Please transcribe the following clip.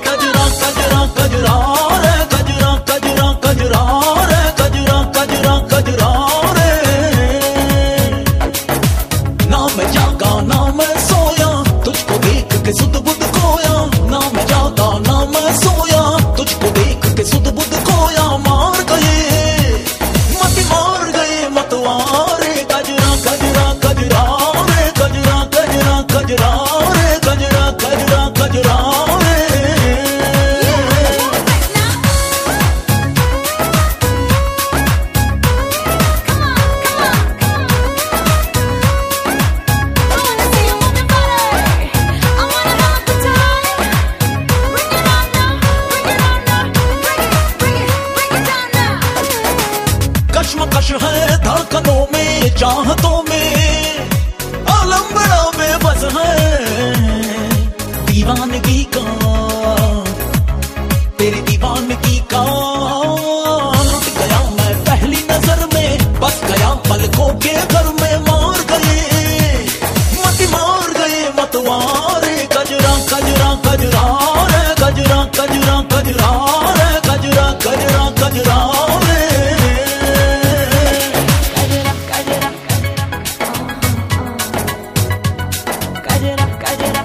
Cause you धड़कनों में, चाहतों में आलम बड़ा बेबस है। दीवानगी का, तेरी दीवानगी का। गया मैं पहली नज़र में, बस गया पलकों के घर में, मार गए। मत मार गए, मतवारे कजरा कजरा कजरा I.